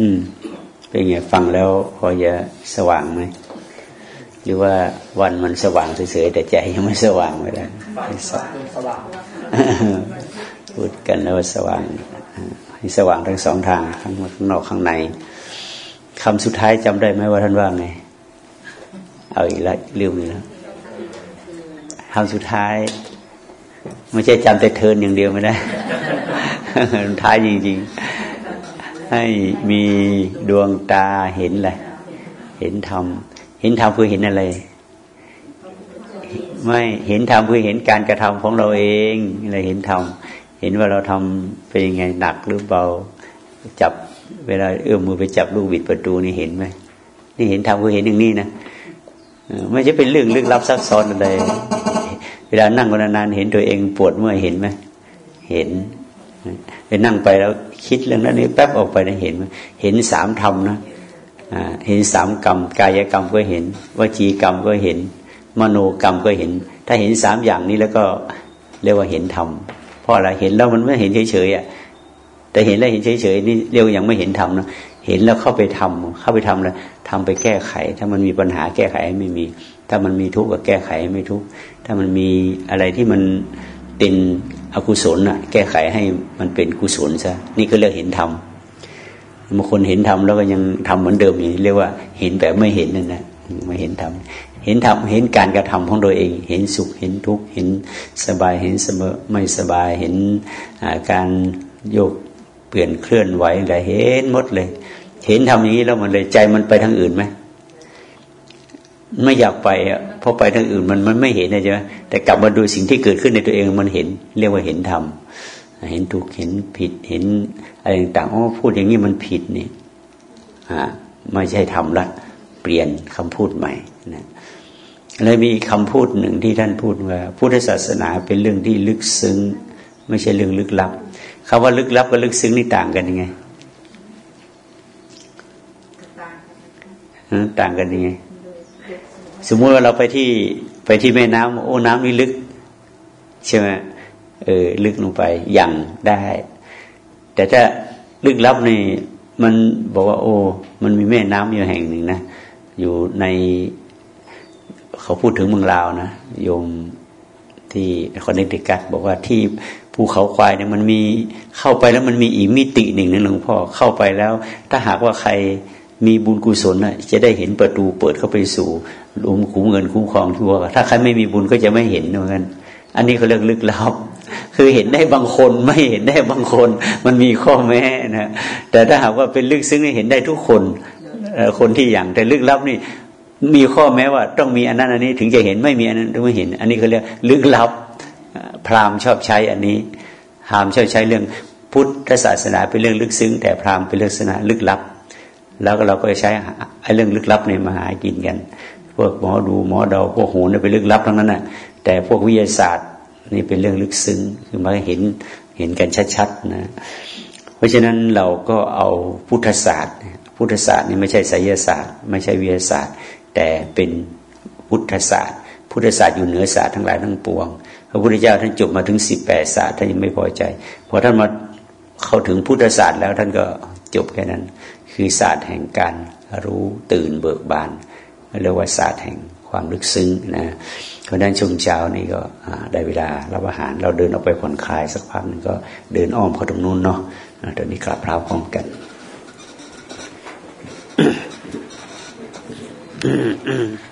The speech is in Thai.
อืม เป็นไงฟังแล้วพอจะสว่างไหมหรือว่าวันมันสว่างเฉยๆแต่ใจยังไม่สว่างไม่ได้สว่างพูดกันแล้วสว่างให้สว่างทั้งสองทางข้างนอกข้างในคำสุดท้ายจำได้ไหมว่าท่านว่าไง เอาอีกแล้วลืมแล้วคำสุดท้ายไม่ใช่จำแต่เทินอย่างเดียวไม่ได้ท้ายจริง ๆ ให้มีดวงตาเห็นอะไรเห็นธรรม เห็นธรรมคือเห็นอะไร ไม่เห็นธรรมคือเห็นการกระทำของเราเองอะไรเห็นธรรมเห็นว่าเราทำเป็นยังไงหนักหรือเบาจับเวลาเอื้อมมือไปจับลูกบิดประตูนี่เห็นไหมนี่เห็นธรรมคือเห็นอย่างนี้นะไม่ใช่เป็นเรื่องลึกลับซับซ้อนอะไร เวลานั่งนานๆเห็นตัวเองปวดเมื่อยเห็นไหมเห็น ไปนั่งไปแล้วคิดเรื่องนั้นนี้แป๊บออกไปได้เห็น เห็นสามธรรมนะเห็นสามกรรม กายกรรมก็เห็นวจีกรรมก็เห็น มโนกรรมก็เห็น ถ้าเห็นสามอย่างนี้แล้วก็เรียกว่าเห็นธรรมเพราะอะไรเห็นแล้วมันไม่เห็นเฉยๆอะแต่เห็นแล้วเห็นเฉยๆนี่เรียกยังไม่เห็นธรรมนะเห็นแล้วเข้าไปทำเข้าไปทำแล้วทำไปแก้ไข ถ้ามันมีปัญหาแก้ไขไม่มี ถ้ามันมีทุกข์ก็แก้ไขไม่ทุกข์ถ้ามันมีอะไรที่มันเป็น อกุศลอะ แก้ไขให้มันเป็นกุศลซะนี่ก็เรียกเห็นธรรมบางคนเห็นธรรมแล้วก็ยังทำเหมือนเดิมอยู่เรียกว่าเห็นแบบไม่เห็นนั่นนะไม่เห็นธรรมเห็นธรรมเห็นการกระทำของตัวเอง เห็นสุขเห็นทุกข์เห็นสบายเห็นเสมอไม่สบายเห็นการโยกเปลี่ยนเคลื่อนไหวอะไรเห็นหมดเลย เห็นทำอย่างนี้แล้วมันเลยใจมันไปทางอื่นไหม ไม่อยากไปอะเพราะไปทางอื่นมันมันไม่เห็นนะใช่ไหมแต่กลับมาดูสิ่งที่เกิดขึ้นในตัวเองมันเห็น เรียกว่าเห็นธรรมเห็นถูกเห็นผิดเห็นอะไรต่างๆอ๋อพูดอย่างนี้มันผิดนี่อ่าไม่ใช่ทำละเปลี่ยนคำพูดใหม่นะแล้วมีคำพูดหนึ่งที่ท่านพูดว่าพุทธศาสนาเป็นเรื่องที่ลึกซึ้ง ไม่ใช่เรื่องลึกลับคำว่าลึกลับกับลึกซึ้งนี่ต่างกันยังไงต่างกันยังไง สมมติว่าเราไปที่ไปที่แม่น้ำโอ้น้ำนี่ลึกใช่ไหมเออลึกลงไปอย่างได้ แต่ถ้าลึกลับนี่มันบอกว่า โอ้มันมีแม่น้ำอยู่แห่งหนึ่งนะอยู่ในเขาพูดถึงเมืองลาวนะโยมที่คอนเนติกัตบอกว่าที่ภูเขาควายเนี่ยมันมีเข้าไปแล้วมันมีอีกมิติหนึ่งนะหลวงพ่อเข้าไปแล้ว ถ้าหากว่าใคร มีบุญกุศลน่ะจะได้เห็นประตูเปิดเข้าไปสู่ลุมคุ้มเงินคุ้มครองทั่วถ้าใครไม่มีบุญก็จะไม่เห็นเหมือนกันอันนี้เขาเรียกลึกลับ คือเห็นได้บางคนไม่เห็นได้บางคน มันมีข้อแม้นะแต่ถ้าหากว่าเป็นลึกซึ้งเห็นได้ทุกคนคนที่อย่างแต่ลึกลับนี่มีข้อแม้ว่าต้องมีอันนั้นอันนี้ถึงจะเห็นไม่มีอันนั้นถึงไม่เห็น อันนี้เขาเรียกลึกลับ พราหมณ์ชอบใช้อันนี้พราหมณ์ชอบใช้เรื่องพุทธศาสนาเป็นเรื่องลึกซึ้ง แต่พราหมณ์เป็นเรื่องศาสนาลึกลับ แล้วก็เราก็ใช้ไอ้เรื่องลึกลับในมาหากินกัน พวกหมอดูหมอเดาพวกโหนเป็นลึกลับทั้งนั้นน่ะ แต่พวกวิทยาศาสตร์นี่เป็นเรื่องลึกซึ้งคือมาเห็นเห็นกันชัดๆนะ เพราะฉะนั้นเราก็เอาพุทธศาสตร์ พุทธศาสตร์นี่ไม่ใช่ไสยศาสตร์ ไม่ใช่วิทยาศาสตร์ แต่เป็นพุทธศาสตร์ พุทธศาสตร์อยู่เหนือศาสตร์ทั้งหลายทั้งปวง พระพุทธเจ้าท่านจบมาถึงสิบแปดศาสตร์ท่านยังไม่พอใจพอท่านมาเข้าถึงพุทธศาสตร์แล้วท่านก็จบแค่นั้น คือศาสตร์แห่งการรู้ตื่นเบิกบานเรียกว่าศาสตร์แห่งความลึกซึ้งนะเพราะนั้นช่วงเช้านี่ก็ได้เวลารับอาหารเราเดินออกไปผ่อนคลายสักพักนึงก็เดินอ้อมเขาตรงนู้นเนาะตอนนี้กลับพร้าพร้อมกัน Mm-mm.